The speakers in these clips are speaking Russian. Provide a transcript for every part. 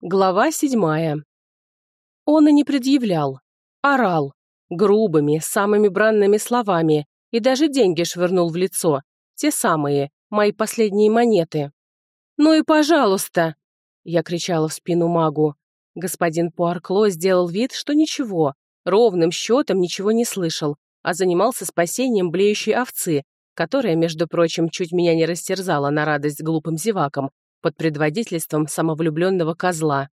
Глава седьмая. Он и не предъявлял. Орал. Грубыми, самыми бранными словами. И даже деньги швырнул в лицо. Те самые, мои последние монеты. «Ну и пожалуйста!» Я кричала в спину магу. Господин Пуаркло сделал вид, что ничего, ровным счетом ничего не слышал, а занимался спасением блеющей овцы, которая, между прочим, чуть меня не растерзала на радость глупым зевакам, под предводительством самовлюбленного козла.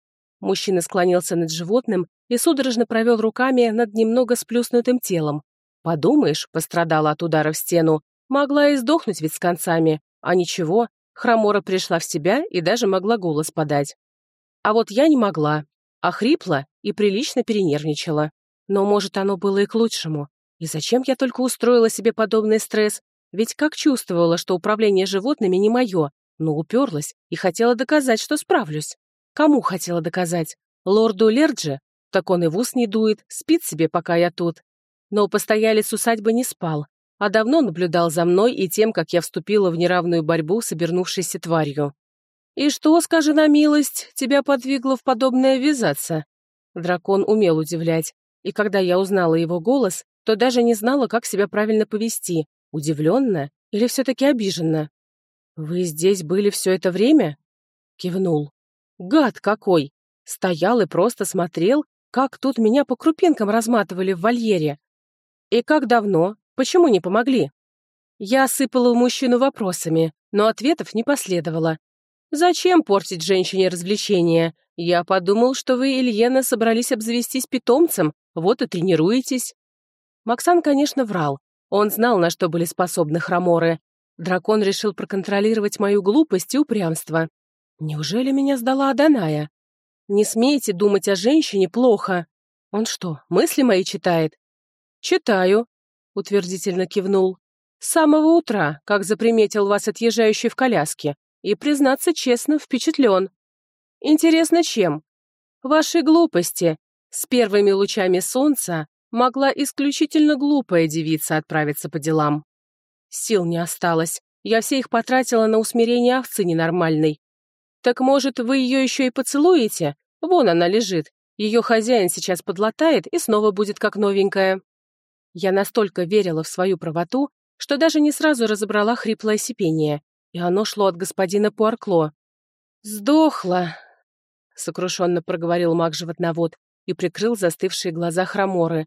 Мужчина склонился над животным и судорожно провел руками над немного сплюснутым телом. Подумаешь, пострадала от удара в стену, могла и сдохнуть ведь с концами. А ничего, Хромора пришла в себя и даже могла голос подать. А вот я не могла, охрипла и прилично перенервничала. Но, может, оно было и к лучшему. И зачем я только устроила себе подобный стресс? Ведь как чувствовала, что управление животными не мое, но уперлась и хотела доказать, что справлюсь. Кому хотела доказать? Лорду Лерджи? Так он и в ус не дует, спит себе, пока я тут. Но постоялец усадьбы не спал, а давно наблюдал за мной и тем, как я вступила в неравную борьбу с обернувшейся тварью. «И что, скажи на милость, тебя подвигло в подобное ввязаться?» Дракон умел удивлять, и когда я узнала его голос, то даже не знала, как себя правильно повести, удивленно или все-таки обиженно. «Вы здесь были все это время?» Кивнул. «Гад какой!» Стоял и просто смотрел, как тут меня по крупинкам разматывали в вольере. «И как давно? Почему не помогли?» Я сыпала в мужчину вопросами, но ответов не последовало. «Зачем портить женщине развлечения? Я подумал, что вы, Ильена, собрались обзавестись питомцем, вот и тренируетесь». Максан, конечно, врал. Он знал, на что были способны хроморы, Дракон решил проконтролировать мою глупость и упрямство. Неужели меня сдала Аданая? Не смейте думать о женщине плохо. Он что, мысли мои читает? Читаю, утвердительно кивнул. С самого утра, как заприметил вас отъезжающий в коляске, и, признаться честно, впечатлен. Интересно, чем? Вашей глупости. С первыми лучами солнца могла исключительно глупая девица отправиться по делам. Сил не осталось. Я все их потратила на усмирение овцы ненормальной. Так, может, вы ее еще и поцелуете? Вон она лежит. Ее хозяин сейчас подлатает и снова будет как новенькая. Я настолько верила в свою правоту, что даже не сразу разобрала хриплое сипение, и оно шло от господина Пуаркло. «Сдохла», — сокрушенно проговорил маг-животновод и прикрыл застывшие глаза хроморы.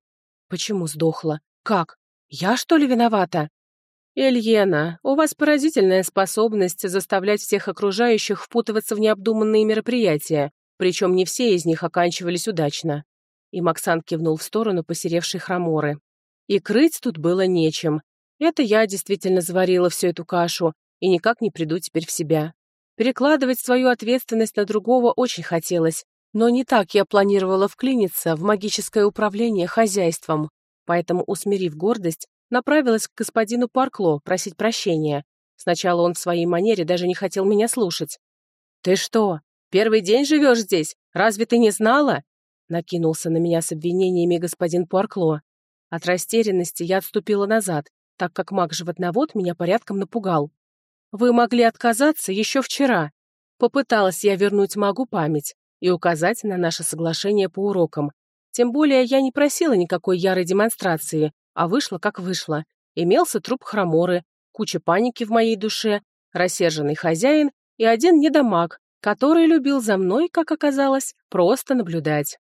«Почему сдохла? Как? Я, что ли, виновата?» «Эльена, у вас поразительная способность заставлять всех окружающих впутываться в необдуманные мероприятия, причем не все из них оканчивались удачно». И Максан кивнул в сторону посеревшей хроморы. И крыть тут было нечем. Это я действительно заварила всю эту кашу и никак не приду теперь в себя. Перекладывать свою ответственность на другого очень хотелось, но не так я планировала вклиниться в магическое управление хозяйством. Поэтому, усмирив гордость, направилась к господину Паркло просить прощения. Сначала он в своей манере даже не хотел меня слушать. «Ты что, первый день живешь здесь? Разве ты не знала?» Накинулся на меня с обвинениями господин Пуаркло. От растерянности я отступила назад, так как маг-животновод меня порядком напугал. «Вы могли отказаться еще вчера». Попыталась я вернуть магу память и указать на наше соглашение по урокам. Тем более я не просила никакой ярой демонстрации, а вышло, как вышло. Имелся труп хроморы, куча паники в моей душе, рассерженный хозяин и один недомаг, который любил за мной, как оказалось, просто наблюдать.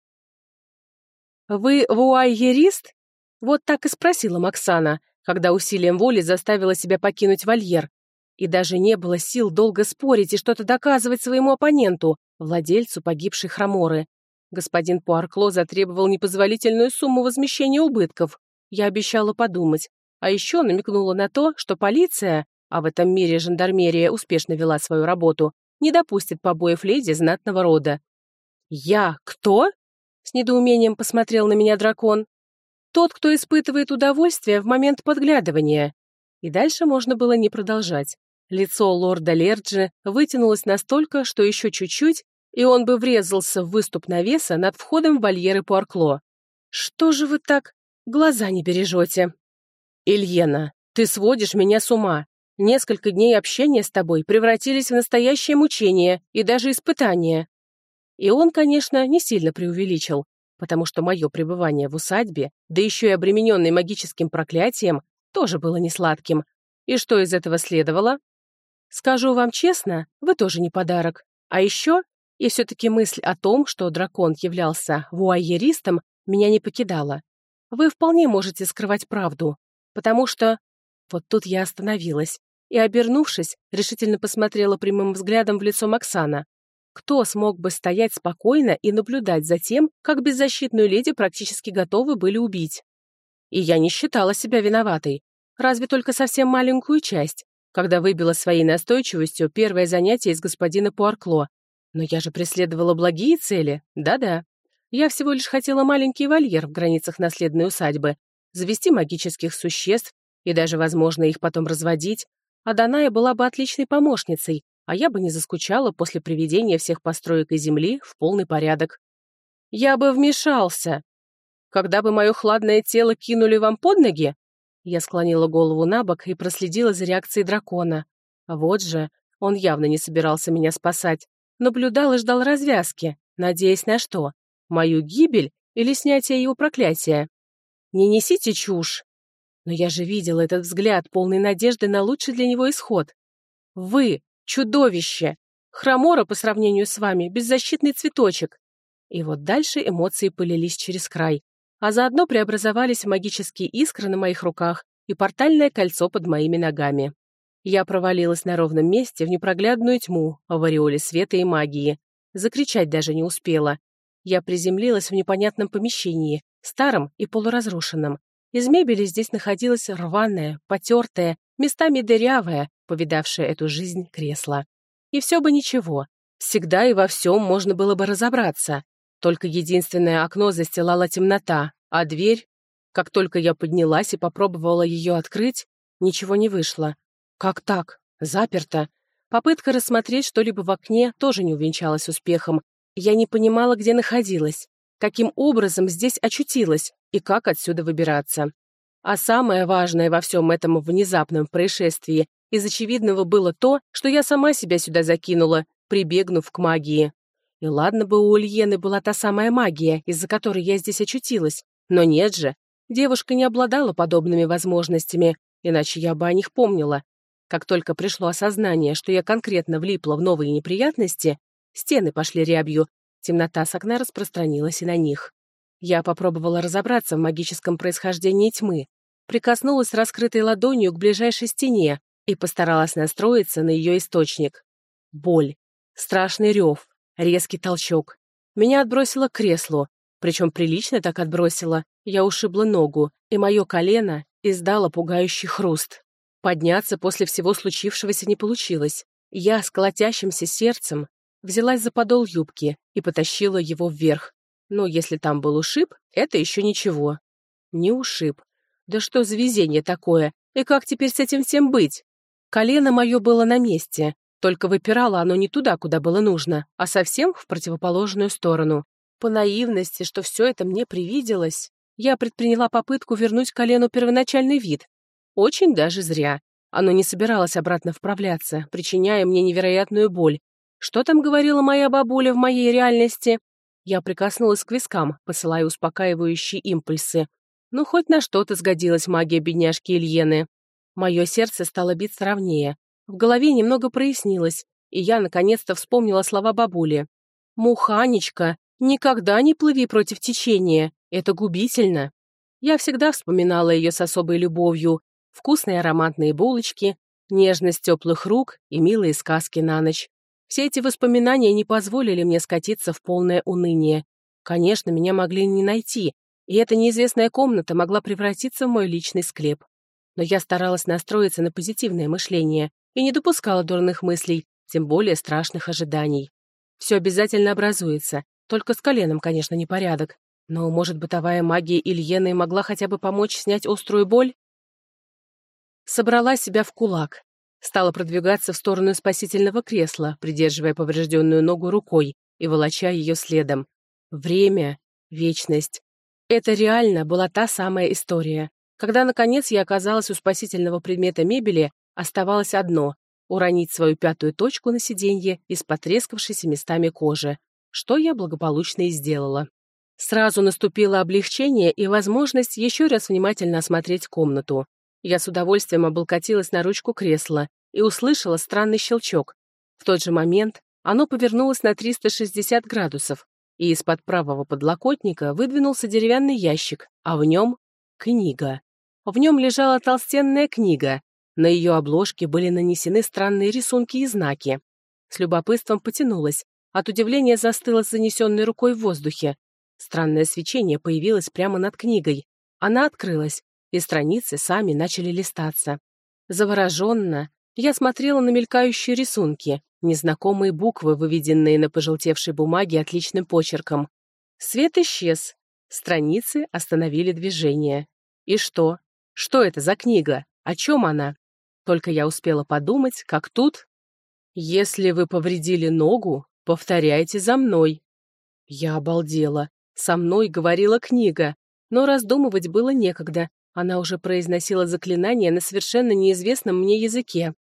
«Вы вуайерист?» Вот так и спросила Максана, когда усилием воли заставила себя покинуть вольер. И даже не было сил долго спорить и что-то доказывать своему оппоненту, владельцу погибшей хроморы. Господин Пуаркло затребовал непозволительную сумму возмещения убытков. Я обещала подумать, а еще намекнула на то, что полиция, а в этом мире жандармерия успешно вела свою работу, не допустит побоев леди знатного рода. «Я кто?» — с недоумением посмотрел на меня дракон. «Тот, кто испытывает удовольствие в момент подглядывания». И дальше можно было не продолжать. Лицо лорда Лерджи вытянулось настолько, что еще чуть-чуть, и он бы врезался в выступ навеса над входом в вольеры Пуаркло. «Что же вы так Глаза не бережете. Ильена, ты сводишь меня с ума. Несколько дней общения с тобой превратились в настоящее мучение и даже испытание. И он, конечно, не сильно преувеличил, потому что мое пребывание в усадьбе, да еще и обремененный магическим проклятием, тоже было несладким. И что из этого следовало? Скажу вам честно, вы тоже не подарок. А еще, и все-таки мысль о том, что дракон являлся вуайеристом, меня не покидала. Вы вполне можете скрывать правду, потому что... Вот тут я остановилась и, обернувшись, решительно посмотрела прямым взглядом в лицо Максана. Кто смог бы стоять спокойно и наблюдать за тем, как беззащитную леди практически готовы были убить? И я не считала себя виноватой, разве только совсем маленькую часть, когда выбила своей настойчивостью первое занятие из господина Пуаркло. Но я же преследовала благие цели, да-да. Я всего лишь хотела маленький вольер в границах наследной усадьбы, завести магических существ и даже, возможно, их потом разводить. А Даная была бы отличной помощницей, а я бы не заскучала после приведения всех построек и земли в полный порядок. Я бы вмешался. Когда бы мое хладное тело кинули вам под ноги, я склонила голову на бок и проследила за реакцией дракона. Вот же, он явно не собирался меня спасать. Наблюдал и ждал развязки, надеясь на что? Мою гибель или снятие его проклятия? Не несите чушь. Но я же видела этот взгляд, полный надежды на лучший для него исход. Вы — чудовище! Хромора по сравнению с вами — беззащитный цветочек. И вот дальше эмоции полились через край а заодно преобразовались в магические искры на моих руках и портальное кольцо под моими ногами. Я провалилась на ровном месте в непроглядную тьму, в ореоле света и магии. Закричать даже не успела. Я приземлилась в непонятном помещении, старом и полуразрушенном. Из мебели здесь находилась рваная, потертая, местами дырявая, повидавшая эту жизнь кресло. И все бы ничего. Всегда и во всем можно было бы разобраться. Только единственное окно застилала темнота, а дверь... Как только я поднялась и попробовала ее открыть, ничего не вышло. Как так? Заперто. Попытка рассмотреть что-либо в окне тоже не увенчалась успехом. Я не понимала, где находилась, каким образом здесь очутилась и как отсюда выбираться. А самое важное во всем этом внезапном происшествии из очевидного было то, что я сама себя сюда закинула, прибегнув к магии. И ладно бы у Ульены была та самая магия, из-за которой я здесь очутилась, но нет же, девушка не обладала подобными возможностями, иначе я бы о них помнила. Как только пришло осознание, что я конкретно влипла в новые неприятности, стены пошли рябью, темнота с окна распространилась и на них. Я попробовала разобраться в магическом происхождении тьмы, прикоснулась раскрытой ладонью к ближайшей стене и постаралась настроиться на ее источник. Боль, страшный рев, Резкий толчок. Меня отбросило к креслу, причем прилично так отбросило. Я ушибла ногу, и мое колено издало пугающий хруст. Подняться после всего случившегося не получилось. Я с колотящимся сердцем взялась за подол юбки и потащила его вверх. Но если там был ушиб, это еще ничего. Не ушиб. Да что за везение такое? И как теперь с этим всем быть? Колено мое было на месте, только выпирало оно не туда, куда было нужно, а совсем в противоположную сторону. По наивности, что все это мне привиделось, я предприняла попытку вернуть колену первоначальный вид. Очень даже зря. Оно не собиралось обратно вправляться, причиняя мне невероятную боль. Что там говорила моя бабуля в моей реальности? Я прикоснулась к вискам, посылая успокаивающие импульсы. Ну, хоть на что-то сгодилась магия бедняжки Ильены. Мое сердце стало биться ровнее, в голове немного прояснилось, и я наконец-то вспомнила слова бабули. «Муханечка, никогда не плыви против течения, это губительно». Я всегда вспоминала ее с особой любовью. Вкусные ароматные булочки, нежность теплых рук и милые сказки на ночь. Все эти воспоминания не позволили мне скатиться в полное уныние. Конечно, меня могли не найти, и эта неизвестная комната могла превратиться в мой личный склеп. Но я старалась настроиться на позитивное мышление, и не допускала дурных мыслей, тем более страшных ожиданий. Все обязательно образуется, только с коленом, конечно, непорядок. Но, может, бытовая магия Ильены могла хотя бы помочь снять острую боль? Собрала себя в кулак. Стала продвигаться в сторону спасительного кресла, придерживая поврежденную ногу рукой и волоча ее следом. Время, вечность. Это реально была та самая история. Когда, наконец, я оказалась у спасительного предмета мебели, Оставалось одно — уронить свою пятую точку на сиденье из потрескавшейся местами кожи. что я благополучно и сделала. Сразу наступило облегчение и возможность еще раз внимательно осмотреть комнату. Я с удовольствием облокотилась на ручку кресла и услышала странный щелчок. В тот же момент оно повернулось на 360 градусов, и из-под правого подлокотника выдвинулся деревянный ящик, а в нем — книга. В нем лежала толстенная книга. На ее обложке были нанесены странные рисунки и знаки. С любопытством потянулась. От удивления застыла с занесенной рукой в воздухе. Странное свечение появилось прямо над книгой. Она открылась, и страницы сами начали листаться. Завороженно я смотрела на мелькающие рисунки, незнакомые буквы, выведенные на пожелтевшей бумаге отличным почерком. Свет исчез. Страницы остановили движение. И что? Что это за книга? О чем она? Только я успела подумать, как тут... «Если вы повредили ногу, повторяйте за мной». Я обалдела. Со мной говорила книга, но раздумывать было некогда. Она уже произносила заклинание на совершенно неизвестном мне языке.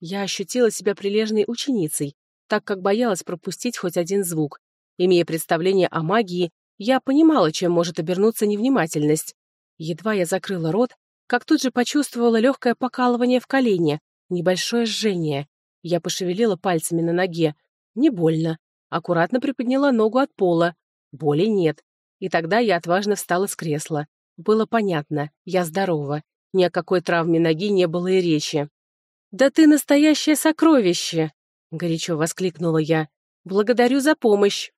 Я ощутила себя прилежной ученицей, так как боялась пропустить хоть один звук. Имея представление о магии, я понимала, чем может обернуться невнимательность. Едва я закрыла рот, как тут же почувствовала легкое покалывание в колене, небольшое жжение. Я пошевелила пальцами на ноге. Не больно. Аккуратно приподняла ногу от пола. Боли нет. И тогда я отважно встала с кресла. Было понятно, я здорова. Ни о какой травме ноги не было и речи. «Да ты настоящее сокровище!» — горячо воскликнула я. «Благодарю за помощь!»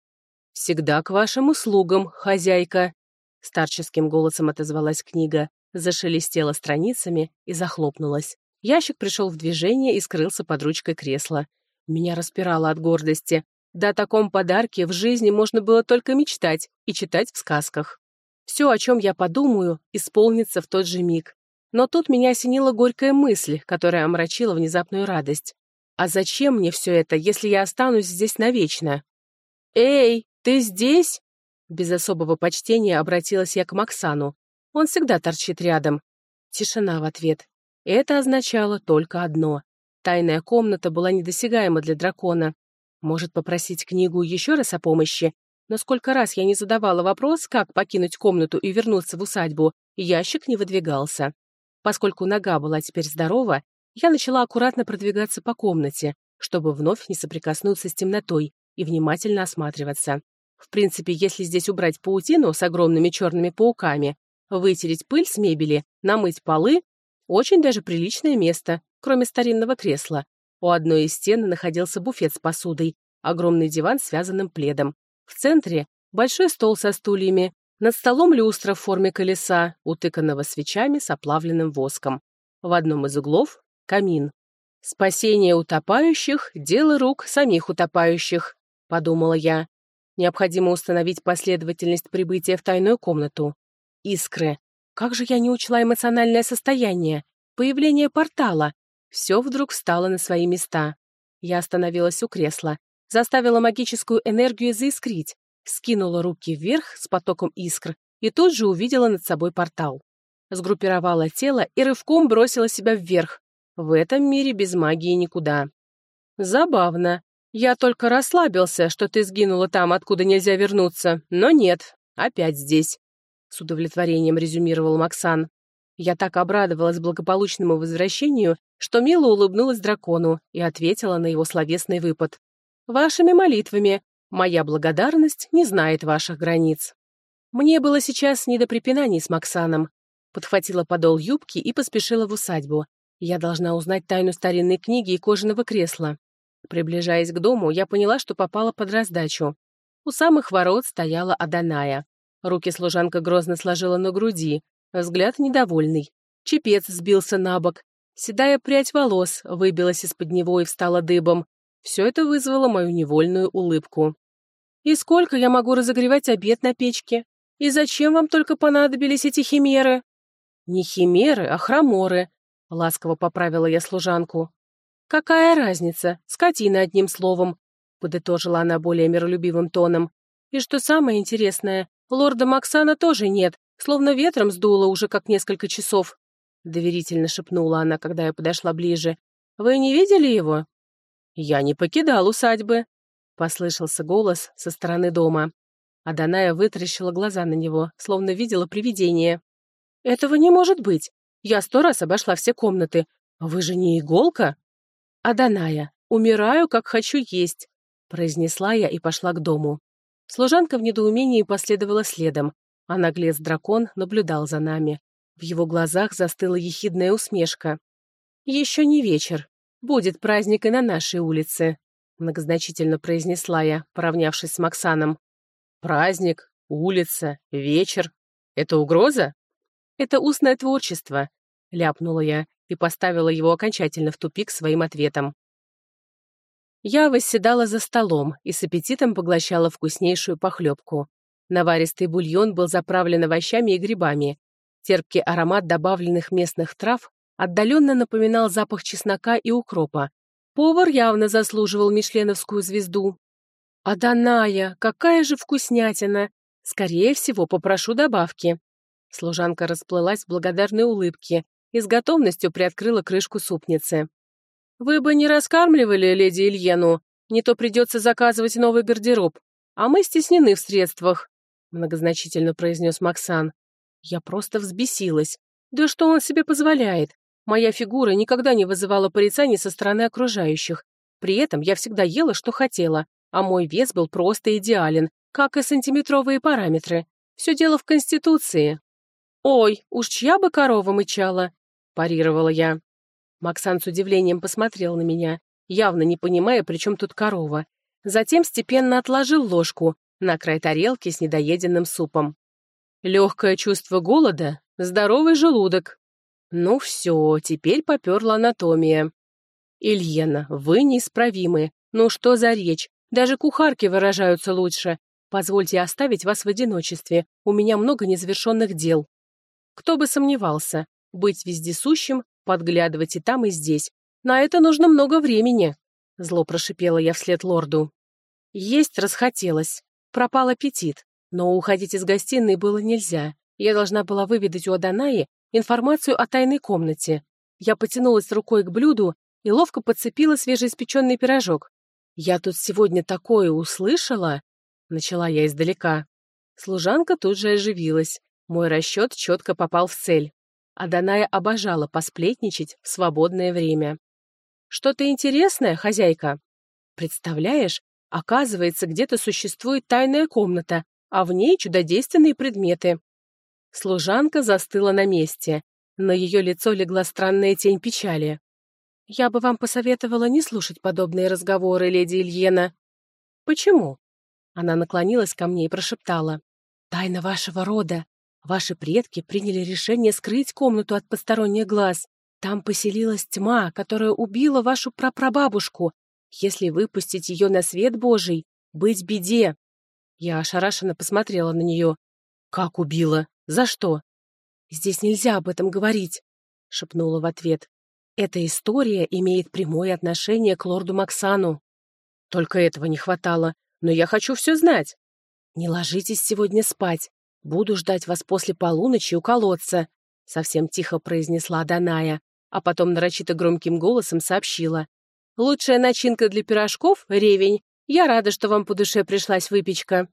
«Всегда к вашим услугам, хозяйка!» Старческим голосом отозвалась книга, зашелестела страницами и захлопнулась. Ящик пришел в движение и скрылся под ручкой кресла. Меня распирало от гордости. Да о таком подарке в жизни можно было только мечтать и читать в сказках. Все, о чем я подумаю, исполнится в тот же миг. Но тут меня осенила горькая мысль, которая омрачила внезапную радость. А зачем мне все это, если я останусь здесь навечно? «Эй, ты здесь?» Без особого почтения обратилась я к Максану. Он всегда торчит рядом. Тишина в ответ. Это означало только одно. Тайная комната была недосягаема для дракона. Может попросить книгу еще раз о помощи? Но сколько раз я не задавала вопрос, как покинуть комнату и вернуться в усадьбу, ящик не выдвигался. Поскольку нога была теперь здорова, я начала аккуратно продвигаться по комнате, чтобы вновь не соприкоснуться с темнотой и внимательно осматриваться. В принципе, если здесь убрать паутину с огромными черными пауками, вытереть пыль с мебели, намыть полы, очень даже приличное место, кроме старинного кресла, у одной из стен находился буфет с посудой, огромный диван с связанным пледом. В центре — большой стол со стульями, над столом люстра в форме колеса, утыканного свечами с оплавленным воском. В одном из углов — камин. «Спасение утопающих — дело рук самих утопающих», — подумала я. Необходимо установить последовательность прибытия в тайную комнату. Искры. Как же я не учла эмоциональное состояние? Появление портала. Все вдруг встало на свои места. Я остановилась у кресла, заставила магическую энергию заискрить, скинула руки вверх с потоком искр и тут же увидела над собой портал. Сгруппировала тело и рывком бросила себя вверх. В этом мире без магии никуда. Забавно. Я только расслабился, что ты сгинула там, откуда нельзя вернуться, но нет, опять здесь. С удовлетворением резюмировал Максан. Я так обрадовалась благополучному возвращению, что мило улыбнулась дракону и ответила на его словесный выпад. «Вашими молитвами. Моя благодарность не знает ваших границ». Мне было сейчас не до препинаний с Максаном. Подхватила подол юбки и поспешила в усадьбу. Я должна узнать тайну старинной книги и кожаного кресла. Приближаясь к дому, я поняла, что попала под раздачу. У самых ворот стояла Аданая. Руки служанка грозно сложила на груди, Взгляд недовольный. Чепец сбился на бок. Седая прядь волос выбилась из-под него и встала дыбом. Все это вызвало мою невольную улыбку. «И сколько я могу разогревать обед на печке? И зачем вам только понадобились эти химеры?» «Не химеры, а хроморы», — ласково поправила я служанку. «Какая разница? Скотина одним словом», — подытожила она более миролюбивым тоном. «И что самое интересное, лорда Максана тоже нет, Словно ветром сдуло уже как несколько часов. Доверительно шепнула она, когда я подошла ближе. «Вы не видели его?» «Я не покидал усадьбы», — послышался голос со стороны дома. Аданая вытаращила глаза на него, словно видела привидение. «Этого не может быть. Я сто раз обошла все комнаты. Вы же не иголка?» «Аданая, умираю, как хочу есть», — произнесла я и пошла к дому. Служанка в недоумении последовала следом, а наглец-дракон наблюдал за нами. В его глазах застыла ехидная усмешка. «Еще не вечер. Будет праздник и на нашей улице», — многозначительно произнесла я, поравнявшись с Максаном. «Праздник, улица, вечер. Это угроза?» «Это устное творчество», — ляпнула я и поставила его окончательно в тупик своим ответом. Я восседала за столом и с аппетитом поглощала вкуснейшую похлебку. Наваристый бульон был заправлен овощами и грибами, Терпкий аромат добавленных местных трав отдаленно напоминал запах чеснока и укропа. Повар явно заслуживал мишленовскую звезду. «А Даная, какая же вкуснятина! Скорее всего, попрошу добавки». Служанка расплылась в благодарной улыбке и с готовностью приоткрыла крышку супницы. «Вы бы не раскармливали леди Ильену, не то придется заказывать новый гардероб, а мы стеснены в средствах», многозначительно произнес Максан. Я просто взбесилась. Да что он себе позволяет? Моя фигура никогда не вызывала порицаний со стороны окружающих. При этом я всегда ела, что хотела, а мой вес был просто идеален, как и сантиметровые параметры. Все дело в конституции. «Ой, уж чья бы корова мычала?» – парировала я. Максан с удивлением посмотрел на меня, явно не понимая, при чем тут корова. Затем степенно отложил ложку на край тарелки с недоеденным супом. Легкое чувство голода, здоровый желудок. Ну все, теперь поперла анатомия. Ильена, вы неисправимы. Ну что за речь? Даже кухарки выражаются лучше. Позвольте оставить вас в одиночестве. У меня много незавершенных дел. Кто бы сомневался. Быть вездесущим, подглядывать и там, и здесь. На это нужно много времени. Зло прошипела я вслед лорду. Есть расхотелось. Пропал аппетит. Но уходить из гостиной было нельзя. Я должна была выведать у Аданаи информацию о тайной комнате. Я потянулась рукой к блюду и ловко подцепила свежеиспеченный пирожок. «Я тут сегодня такое услышала!» Начала я издалека. Служанка тут же оживилась. Мой расчет четко попал в цель. Аданая обожала посплетничать в свободное время. «Что-то интересное, хозяйка?» «Представляешь, оказывается, где-то существует тайная комната, а в ней чудодейственные предметы. Служанка застыла на месте. На ее лицо легла странная тень печали. «Я бы вам посоветовала не слушать подобные разговоры, леди Ильена». «Почему?» Она наклонилась ко мне и прошептала. «Тайна вашего рода. Ваши предки приняли решение скрыть комнату от посторонних глаз. Там поселилась тьма, которая убила вашу прапрабабушку. Если выпустить ее на свет Божий, быть беде. Я ошарашенно посмотрела на нее. «Как убила? За что?» «Здесь нельзя об этом говорить», — шепнула в ответ. «Эта история имеет прямое отношение к лорду Максану». «Только этого не хватало, но я хочу все знать». «Не ложитесь сегодня спать. Буду ждать вас после полуночи у колодца», — совсем тихо произнесла Даная, а потом нарочито громким голосом сообщила. «Лучшая начинка для пирожков — ревень, я рада, что вам по душе пришлась выпечка».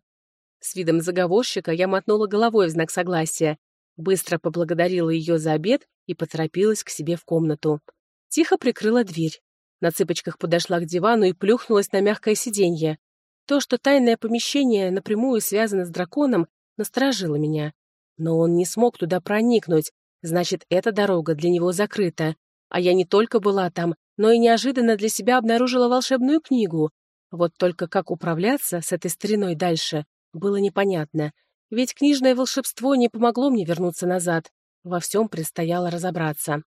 С видом заговорщика я мотнула головой в знак согласия, быстро поблагодарила ее за обед и поторопилась к себе в комнату. Тихо прикрыла дверь. На цыпочках подошла к дивану и плюхнулась на мягкое сиденье. То, что тайное помещение напрямую связано с драконом, насторожило меня. Но он не смог туда проникнуть, значит, эта дорога для него закрыта. А я не только была там, но и неожиданно для себя обнаружила волшебную книгу, вот только как управляться с этой стариной дальше, было непонятно. Ведь книжное волшебство не помогло мне вернуться назад. Во всем предстояло разобраться.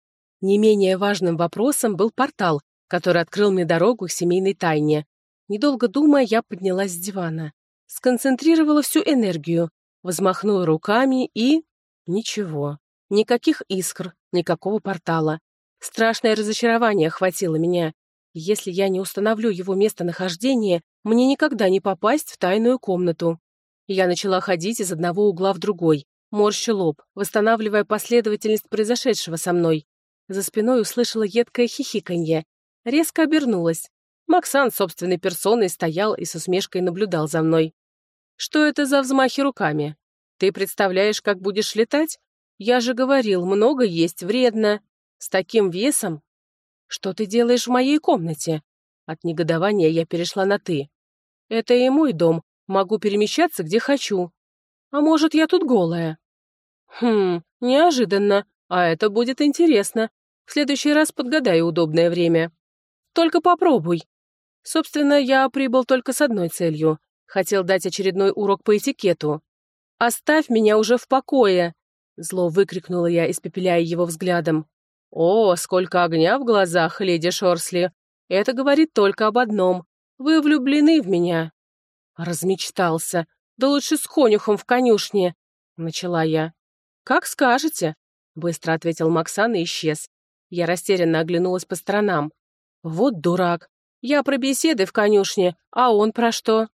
Не менее важным вопросом был портал, который открыл мне дорогу к семейной тайне. Недолго думая, я поднялась с дивана. Сконцентрировала всю энергию, взмахнула руками и... Ничего. Никаких искр, никакого портала. Страшное разочарование охватило меня. Если я не установлю его местонахождение, мне никогда не попасть в тайную комнату. Я начала ходить из одного угла в другой, морща лоб, восстанавливая последовательность произошедшего со мной. За спиной услышала едкое хихиканье. Резко обернулась. Максан собственной персоной стоял и с усмешкой наблюдал за мной. «Что это за взмахи руками? Ты представляешь, как будешь летать? Я же говорил, много есть вредно. С таким весом? Что ты делаешь в моей комнате?» От негодования я перешла на «ты». «Это и мой дом. Могу перемещаться, где хочу. А может, я тут голая?» «Хм, неожиданно. А это будет интересно. В следующий раз подгадаю удобное время. Только попробуй. Собственно, я прибыл только с одной целью. Хотел дать очередной урок по этикету. «Оставь меня уже в покое!» Зло выкрикнула я, испепеляя его взглядом. «О, сколько огня в глазах, леди Шорсли! Это говорит только об одном. Вы влюблены в меня!» Размечтался. «Да лучше с конюхом в конюшне!» Начала я. «Как скажете!» Быстро ответил Максан и исчез. Я растерянно оглянулась по сторонам. Вот дурак. Я про беседы в конюшне, а он про что?